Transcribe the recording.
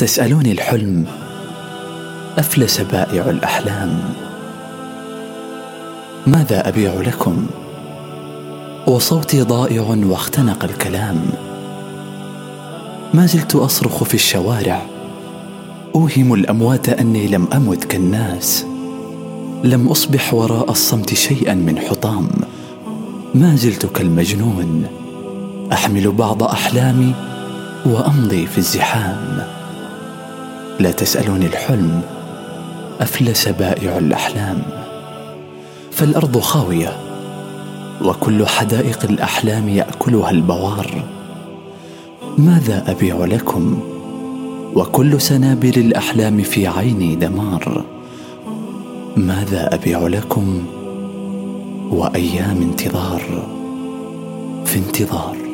تسألوني الحلم أفلس بائع الأحلام. ماذا أبيع لكم؟ وصوتي ضائع واختنق الكلام. ما زلت أصرخ في الشوارع أوهم الأموات أني لم أمت كالناس. لم أصبح وراء الصمت شيئا من حطام. ما زلت كالمجنون أحمل بعض أحلامي وأمضي في الزحام. لا تسألوني الحلم أفلس بائع الأحلام. فالأرض خاوية وكل حدائق الأحلام يأكلها البوار. ماذا أبيع لكم؟ وكل سنابل الأحلام في عيني دمار. ماذا أبيع لكم؟ وأيام انتظار في انتظار.